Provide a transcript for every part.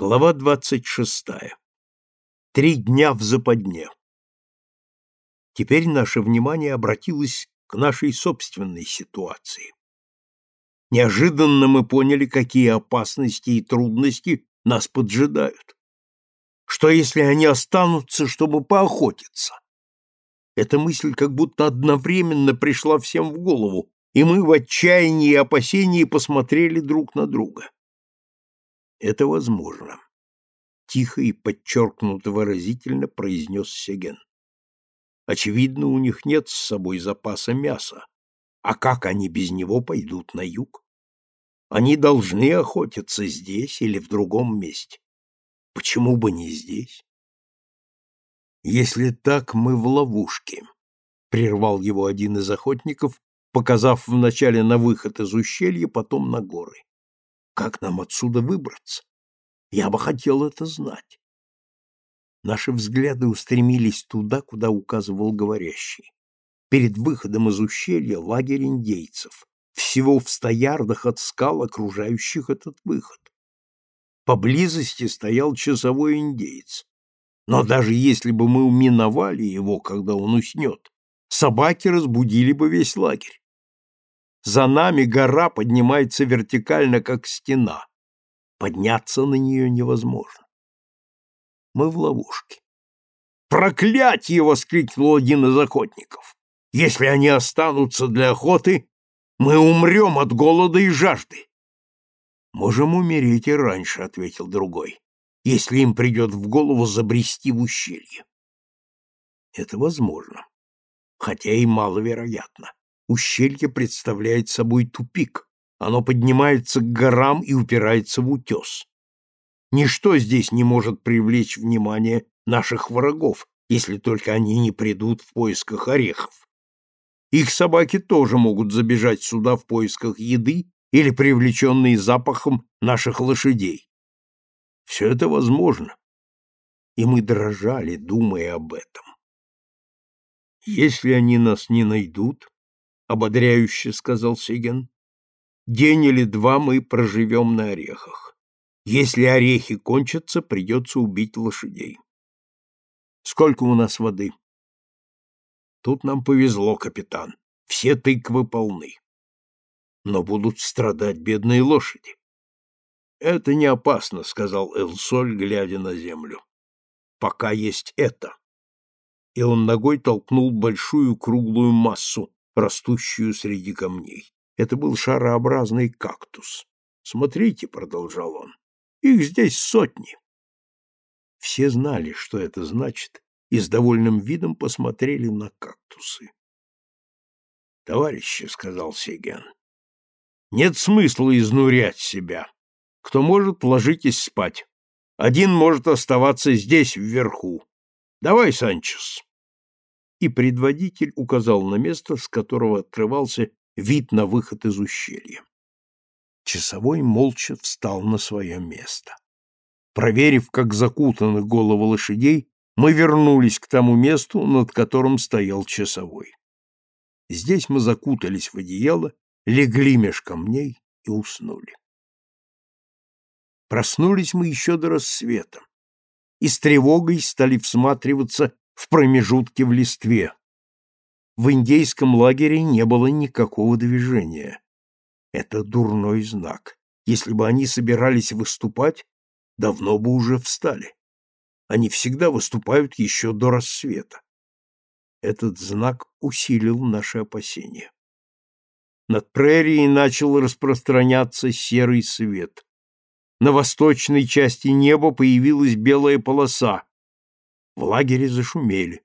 Глава двадцать шестая. Три дня в западне. Теперь наше внимание обратилось к нашей собственной ситуации. Неожиданно мы поняли, какие опасности и трудности нас поджидают. Что, если они останутся, чтобы поохотиться? Эта мысль как будто одновременно пришла всем в голову, и мы в отчаянии и опасении посмотрели друг на друга. Это возможно. Тихо и подчеркнуто выразительно произнес Сеген. Очевидно, у них нет с собой запаса мяса. А как они без него пойдут на юг? Они должны охотиться здесь или в другом месте. Почему бы не здесь? Если так, мы в ловушке, прервал его один из охотников, показав вначале на выход из ущелья, потом на горы. Как нам отсюда выбраться? Я бы хотел это знать. Наши взгляды устремились туда, куда указывал говорящий. Перед выходом из ущелья лагерь индейцев, всего в ста ярдах от скал, окружающих этот выход. Поблизости стоял часовой индейец. Но даже если бы мы уминовали его, когда он уснет, собаки разбудили бы весь лагерь. За нами гора поднимается вертикально, как стена. Подняться на нее невозможно. Мы в ловушке. «Проклятье!» — воскликнул один из охотников. «Если они останутся для охоты, мы умрем от голода и жажды». «Можем умереть и раньше», — ответил другой, «если им придет в голову забрести в ущелье». Это возможно, хотя и маловероятно. Ущелье представляет собой тупик. Оно поднимается к горам и упирается в утес. Ничто здесь не может привлечь внимание наших врагов, если только они не придут в поисках орехов. Их собаки тоже могут забежать сюда в поисках еды или привлеченные запахом наших лошадей. Все это возможно. И мы дрожали, думая об этом. Если они нас не найдут, ободряюще сказал Сиген. День или два мы проживем на орехах. Если орехи кончатся, придется убить лошадей. Сколько у нас воды? Тут нам повезло, капитан. Все тыквы полны. Но будут страдать бедные лошади. Это не опасно, сказал Элсоль, глядя на землю. Пока есть это. И он ногой толкнул большую круглую массу, растущую среди камней. Это был шарообразный кактус. «Смотрите», — продолжал он, — «их здесь сотни». Все знали, что это значит, и с довольным видом посмотрели на кактусы. «Товарищи», — сказал Сеген, — «нет смысла изнурять себя. Кто может, ложитесь спать. Один может оставаться здесь, вверху. Давай, Санчес» и предводитель указал на место, с которого открывался вид на выход из ущелья. Часовой молча встал на свое место. Проверив, как закутаны головы лошадей, мы вернулись к тому месту, над которым стоял часовой. Здесь мы закутались в одеяло, легли меж камней и уснули. Проснулись мы еще до рассвета и с тревогой стали всматриваться в промежутке в листве. В индейском лагере не было никакого движения. Это дурной знак. Если бы они собирались выступать, давно бы уже встали. Они всегда выступают еще до рассвета. Этот знак усилил наши опасения. Над прерией начал распространяться серый свет. На восточной части неба появилась белая полоса, в лагере зашумели.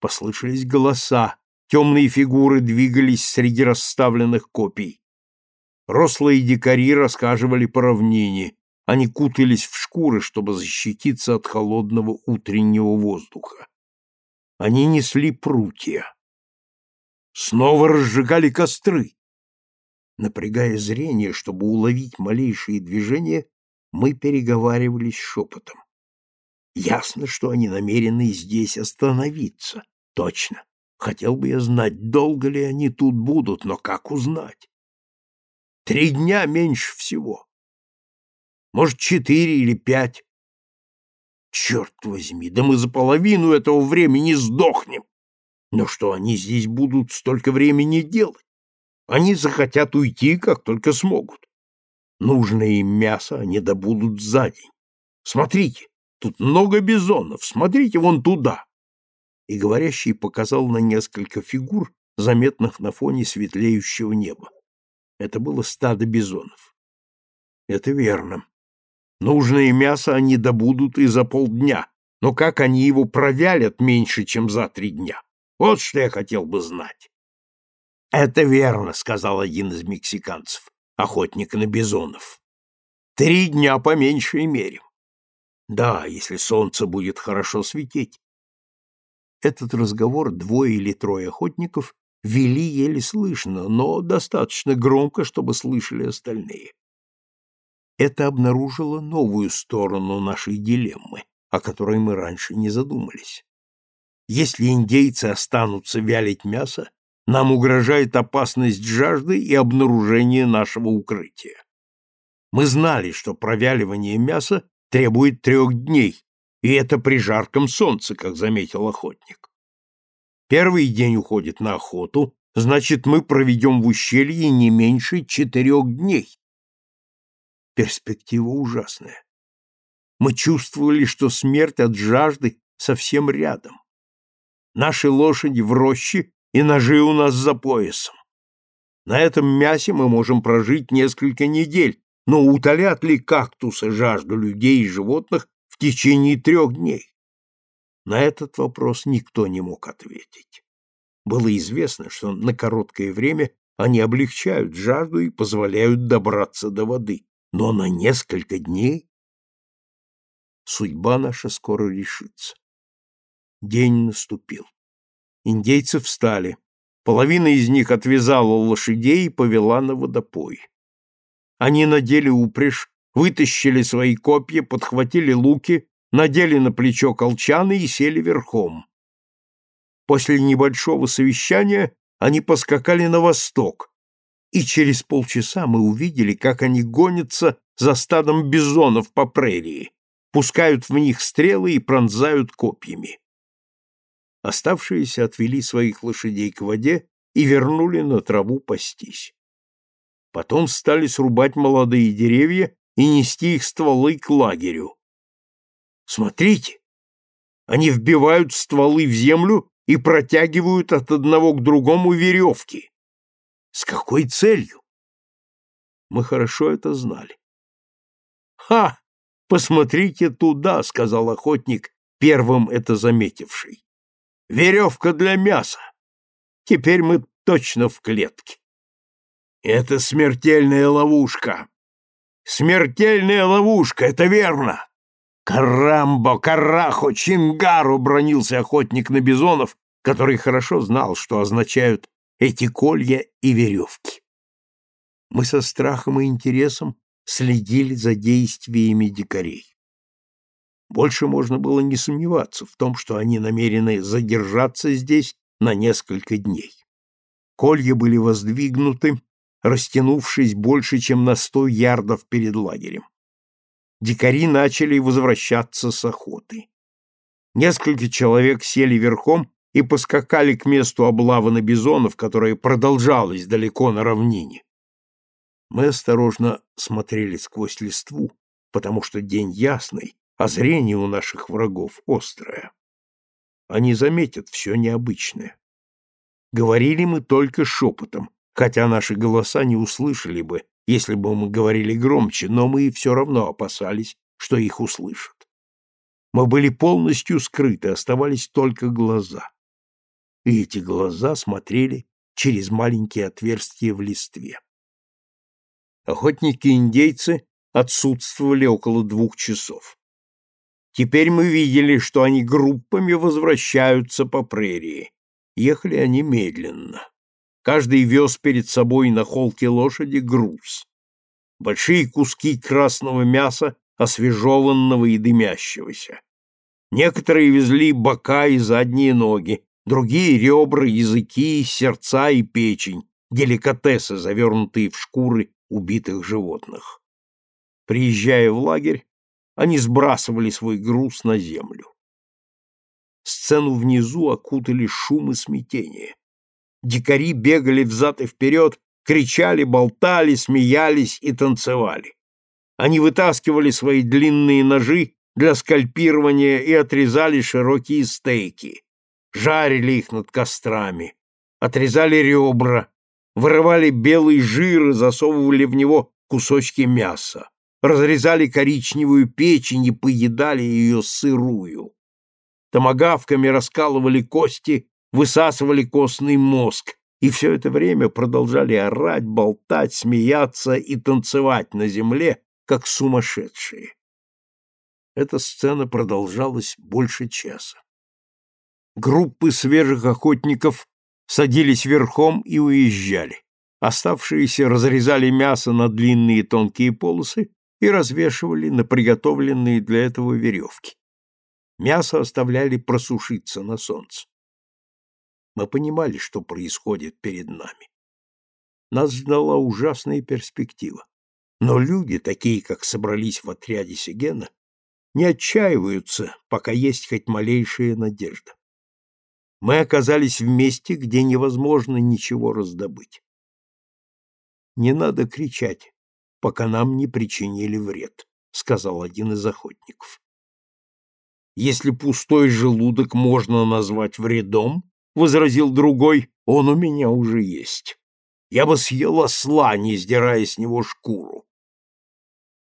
Послышались голоса, темные фигуры двигались среди расставленных копий. Рослые дикари рассказывали по равнине. Они кутались в шкуры, чтобы защититься от холодного утреннего воздуха. Они несли прутья. Снова разжигали костры. Напрягая зрение, чтобы уловить малейшие движения, мы переговаривались шепотом. Ясно, что они намерены здесь остановиться. Точно. Хотел бы я знать, долго ли они тут будут, но как узнать? Три дня меньше всего. Может, четыре или пять. Черт возьми, да мы за половину этого времени сдохнем. Но что они здесь будут столько времени делать? Они захотят уйти, как только смогут. Нужное им мясо они добудут за день. Смотрите, тут много бизонов, смотрите вон туда. И говорящий показал на несколько фигур, заметных на фоне светлеющего неба. Это было стадо бизонов. Это верно. Нужное мясо они добудут и за полдня, но как они его провялят меньше, чем за три дня? Вот что я хотел бы знать. Это верно, сказал один из мексиканцев, охотник на бизонов. Три дня по меньшей мере. Да, если солнце будет хорошо светить. Этот разговор двое или трое охотников вели еле слышно, но достаточно громко, чтобы слышали остальные. Это обнаружило новую сторону нашей дилеммы, о которой мы раньше не задумались. Если индейцы останутся вялить мясо, нам угрожает опасность жажды и обнаружения нашего укрытия. Мы знали, что провяливание мяса требует трех дней, и это при жарком солнце, как заметил охотник. Первый день уходит на охоту, значит, мы проведем в ущелье не меньше четырех дней. Перспектива ужасная. Мы чувствовали, что смерть от жажды совсем рядом. Наши лошади в роще, и ножи у нас за поясом. На этом мясе мы можем прожить несколько недель, но утолят ли кактусы жажду людей и животных в течение трех дней? На этот вопрос никто не мог ответить. Было известно, что на короткое время они облегчают жажду и позволяют добраться до воды, но на несколько дней судьба наша скоро решится. День наступил. Индейцы встали. Половина из них отвязала лошадей и повела на водопой. Они надели упряжь, вытащили свои копья, подхватили луки, надели на плечо колчаны и сели верхом. После небольшого совещания они поскакали на восток, и через полчаса мы увидели, как они гонятся за стадом бизонов по прерии, пускают в них стрелы и пронзают копьями. Оставшиеся отвели своих лошадей к воде и вернули на траву пастись. Потом стали срубать молодые деревья и нести их стволы к лагерю. Смотрите, они вбивают стволы в землю и протягивают от одного к другому веревки. С какой целью? Мы хорошо это знали. «Ха! Посмотрите туда!» — сказал охотник, первым это заметивший. «Веревка для мяса! Теперь мы точно в клетке!» Это смертельная ловушка. Смертельная ловушка, это верно. Карамбо, карахо, чингару бронился охотник на бизонов, который хорошо знал, что означают эти колья и веревки. Мы со страхом и интересом следили за действиями дикарей. Больше можно было не сомневаться в том, что они намерены задержаться здесь на несколько дней. Колья были воздвигнуты растянувшись больше, чем на сто ярдов перед лагерем. Дикари начали возвращаться с охоты. Несколько человек сели верхом и поскакали к месту облавы на бизонов, которая продолжалась далеко на равнине. Мы осторожно смотрели сквозь листву, потому что день ясный, а зрение у наших врагов острое. Они заметят все необычное. Говорили мы только шепотом, хотя наши голоса не услышали бы, если бы мы говорили громче, но мы все равно опасались, что их услышат. Мы были полностью скрыты, оставались только глаза. И эти глаза смотрели через маленькие отверстия в листве. Охотники-индейцы отсутствовали около двух часов. Теперь мы видели, что они группами возвращаются по прерии. Ехали они медленно. Каждый вез перед собой на холке лошади груз. Большие куски красного мяса, освежеванного и дымящегося. Некоторые везли бока и задние ноги, другие — ребра, языки, сердца и печень, деликатесы, завернутые в шкуры убитых животных. Приезжая в лагерь, они сбрасывали свой груз на землю. Сцену внизу окутали шум и смятение. Дикари бегали взад и вперед, кричали, болтали, смеялись и танцевали. Они вытаскивали свои длинные ножи для скальпирования и отрезали широкие стейки, жарили их над кострами, отрезали ребра, вырывали белый жир и засовывали в него кусочки мяса, разрезали коричневую печень и поедали ее сырую. Томагавками раскалывали кости, высасывали костный мозг, и все это время продолжали орать, болтать, смеяться и танцевать на земле, как сумасшедшие. Эта сцена продолжалась больше часа. Группы свежих охотников садились верхом и уезжали. Оставшиеся разрезали мясо на длинные тонкие полосы и развешивали на приготовленные для этого веревки. Мясо оставляли просушиться на солнце. Мы понимали, что происходит перед нами. Нас ждала ужасная перспектива. Но люди, такие, как собрались в отряде Сигена, не отчаиваются, пока есть хоть малейшая надежда. Мы оказались в месте, где невозможно ничего раздобыть. Не надо кричать, пока нам не причинили вред, сказал один из охотников. Если пустой желудок можно назвать вредом, возразил другой, он у меня уже есть. Я бы съел осла, не сдирая с него шкуру.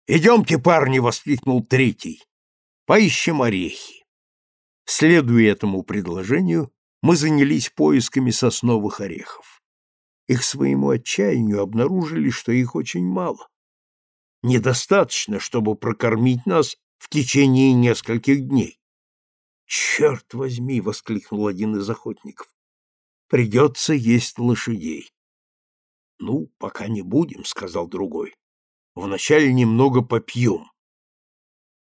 «Идемте, парни!» — воскликнул третий. «Поищем орехи». Следуя этому предложению, мы занялись поисками сосновых орехов. Их своему отчаянию обнаружили, что их очень мало. Недостаточно, чтобы прокормить нас в течение нескольких дней. «Черт возьми!» — воскликнул один из охотников. «Придется есть лошадей». «Ну, пока не будем», — сказал другой. Вначале немного попьем.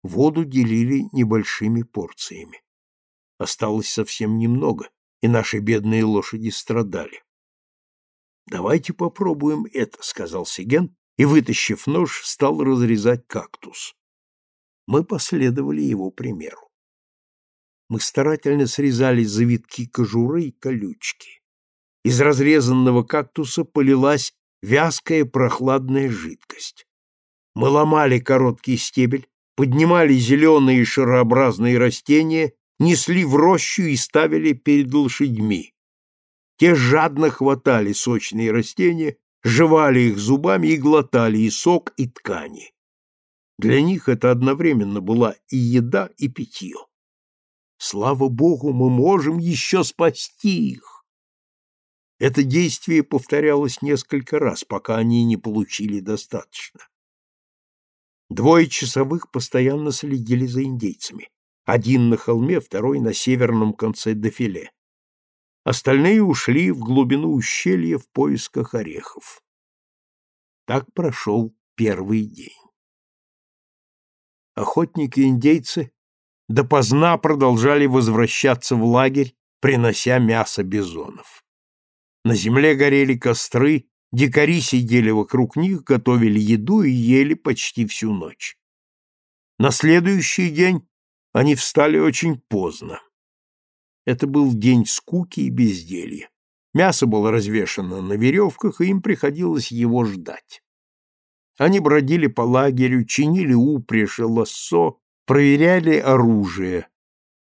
Воду делили небольшими порциями. Осталось совсем немного, и наши бедные лошади страдали. «Давайте попробуем это», — сказал Сиген, и, вытащив нож, стал разрезать кактус. Мы последовали его примеру. Мы старательно срезали завитки кожуры и колючки. Из разрезанного кактуса полилась вязкая прохладная жидкость. Мы ломали короткий стебель, поднимали зеленые шарообразные растения, несли в рощу и ставили перед лошадьми. Те жадно хватали сочные растения, жевали их зубами и глотали и сок, и ткани. Для них это одновременно была и еда, и питье. Слава Богу, мы можем еще спасти их. Это действие повторялось несколько раз, пока они не получили достаточно. Двое часовых постоянно следили за индейцами. Один на холме, второй на северном конце дефиле. Остальные ушли в глубину ущелья в поисках орехов. Так прошел первый день. Охотники-индейцы допоздна продолжали возвращаться в лагерь, принося мясо бизонов. На земле горели костры, Дикари сидели вокруг них, готовили еду и ели почти всю ночь. На следующий день они встали очень поздно. Это был день скуки и безделья. Мясо было развешано на веревках, и им приходилось его ждать. Они бродили по лагерю, чинили упряжь и лассо, проверяли оружие.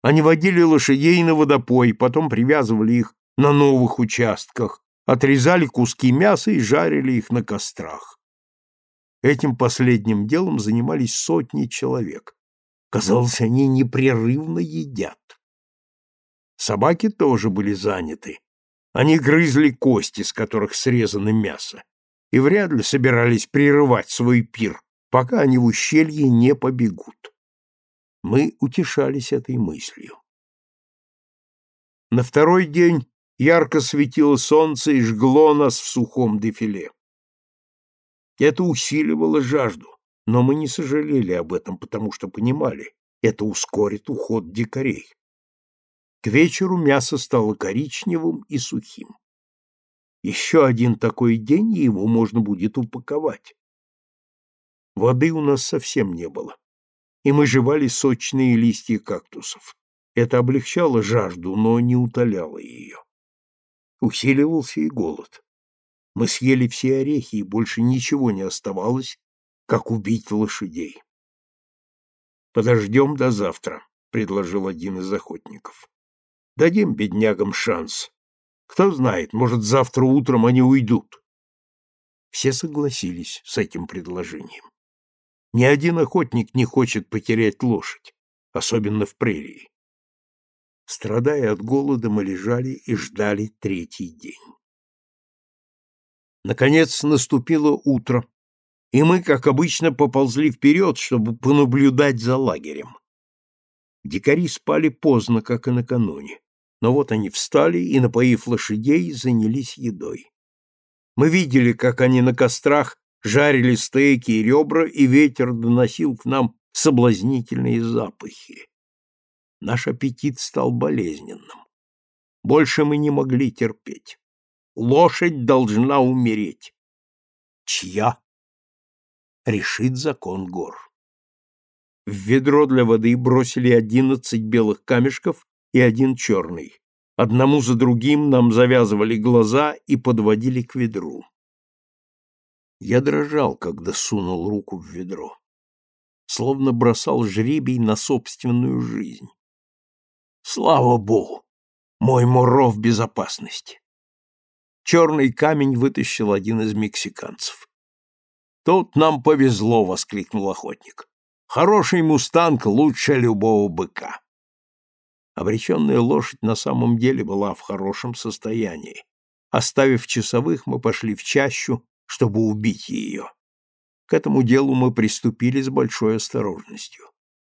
Они водили лошадей на водопой, потом привязывали их на новых участках, отрезали куски мяса и жарили их на кострах. Этим последним делом занимались сотни человек. Казалось, они непрерывно едят. Собаки тоже были заняты. Они грызли кости, с которых срезано мясо, и вряд ли собирались прерывать свой пир, пока они в ущелье не побегут. Мы утешались этой мыслью. На второй день ярко светило солнце и жгло нас в сухом дефиле. Это усиливало жажду, но мы не сожалели об этом, потому что понимали, это ускорит уход дикарей. К вечеру мясо стало коричневым и сухим. Еще один такой день, и его можно будет упаковать. Воды у нас совсем не было, и мы жевали сочные листья кактусов. Это облегчало жажду, но не утоляло ее. Усиливался и голод. Мы съели все орехи, и больше ничего не оставалось, как убить лошадей. «Подождем до завтра», — предложил один из охотников. «Дадим беднягам шанс. Кто знает, может, завтра утром они уйдут». Все согласились с этим предложением. Ни один охотник не хочет потерять лошадь, особенно в прерии. Страдая от голода, мы лежали и ждали третий день. Наконец наступило утро, и мы, как обычно, поползли вперед, чтобы понаблюдать за лагерем. Дикари спали поздно, как и накануне, но вот они встали и, напоив лошадей, занялись едой. Мы видели, как они на кострах жарили стейки и ребра, и ветер доносил к нам соблазнительные запахи. Наш аппетит стал болезненным. Больше мы не могли терпеть. Лошадь должна умереть. Чья? Решит закон гор. В ведро для воды бросили одиннадцать белых камешков и один черный. Одному за другим нам завязывали глаза и подводили к ведру. Я дрожал, когда сунул руку в ведро. Словно бросал жребий на собственную жизнь. Слава богу! Мой Муро в безопасности. Черный камень вытащил один из мексиканцев. «Тут нам повезло!» — воскликнул охотник. «Хороший мустанг лучше любого быка!» Обреченная лошадь на самом деле была в хорошем состоянии. Оставив часовых, мы пошли в чащу, чтобы убить ее. К этому делу мы приступили с большой осторожностью.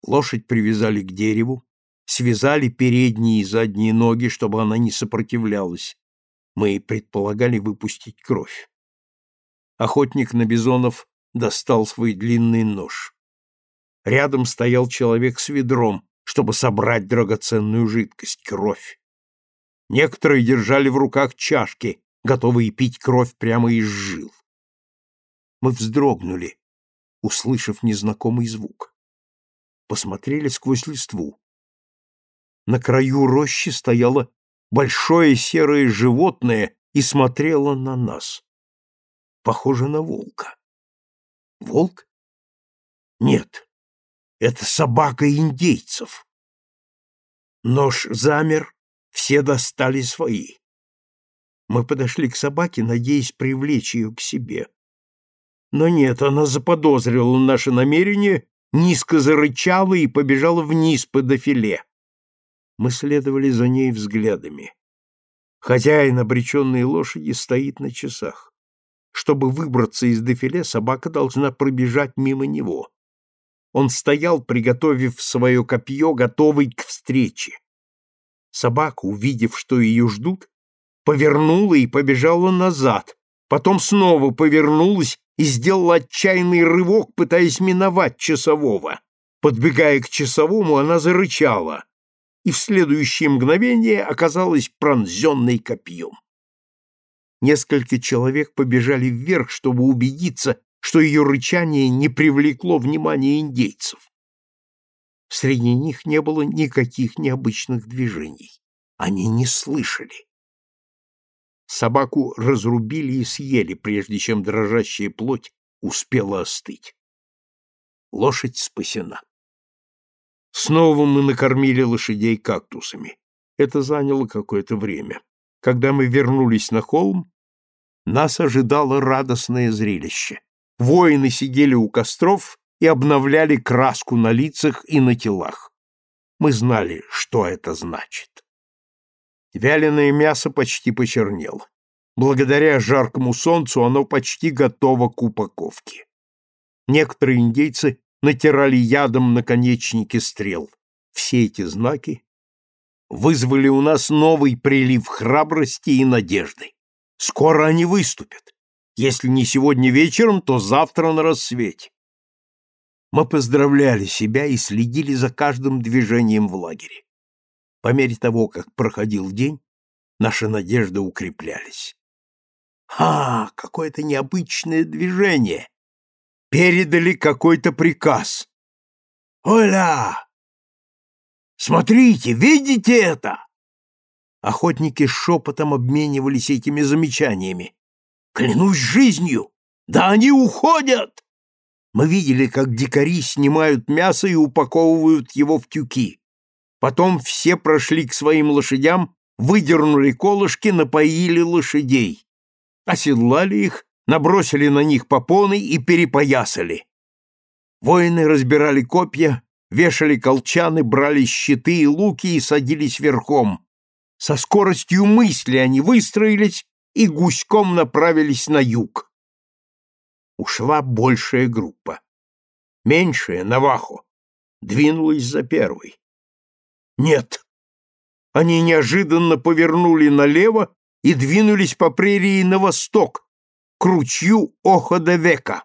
Лошадь привязали к дереву, связали передние и задние ноги, чтобы она не сопротивлялась, мы предполагали выпустить кровь. Охотник на бизонов достал свой длинный нож. Рядом стоял человек с ведром, чтобы собрать драгоценную жидкость, кровь. Некоторые держали в руках чашки, готовые пить кровь прямо из жил. Мы вздрогнули, услышав незнакомый звук. Посмотрели сквозь листву. На краю рощи стояла большое серое животное и смотрело на нас. Похоже на волка. Волк? Нет, это собака индейцев. Нож замер, все достали свои. Мы подошли к собаке, надеясь привлечь ее к себе. Но нет, она заподозрила наше намерение, низко зарычала и побежала вниз по дофиле. Мы следовали за ней взглядами. Хозяин обреченной лошади стоит на часах. Чтобы выбраться из дефиле, собака должна пробежать мимо него. Он стоял, приготовив свое копье, готовый к встрече. Собака, увидев, что ее ждут, повернула и побежала назад, потом снова повернулась и сделала отчаянный рывок, пытаясь миновать часового. Подбегая к часовому, она зарычала и в следующее мгновение оказалась пронзенной копьем. Несколько человек побежали вверх, чтобы убедиться, что ее рычание не привлекло внимания индейцев. Среди них не было никаких необычных движений. Они не слышали. Собаку разрубили и съели, прежде чем дрожащая плоть успела остыть. Лошадь спасена. Снова мы накормили лошадей кактусами. Это заняло какое-то время. Когда мы вернулись на холм, нас ожидало радостное зрелище. Воины сидели у костров и обновляли краску на лицах и на телах. Мы знали, что это значит. Вяленое мясо почти почернело. Благодаря жаркому солнцу оно почти готово к упаковке. Некоторые индейцы натирали ядом наконечники стрел. Все эти знаки вызвали у нас новый прилив храбрости и надежды. Скоро они выступят. Если не сегодня вечером, то завтра на рассвете. Мы поздравляли себя и следили за каждым движением в лагере. По мере того, как проходил день, наши надежды укреплялись. «А, какое-то необычное движение!» передали какой-то приказ. «Оля! Смотрите, видите это?» Охотники шепотом обменивались этими замечаниями. «Клянусь жизнью! Да они уходят!» Мы видели, как дикари снимают мясо и упаковывают его в тюки. Потом все прошли к своим лошадям, выдернули колышки, напоили лошадей. Оседлали их, набросили на них попоны и перепоясали. Воины разбирали копья, вешали колчаны, брали щиты и луки и садились верхом. Со скоростью мысли они выстроились и гуськом направились на юг. Ушла большая группа. Меньшая, Навахо, двинулась за первой. Нет. Они неожиданно повернули налево и двинулись по прерии на восток, к ручью Охода-Века.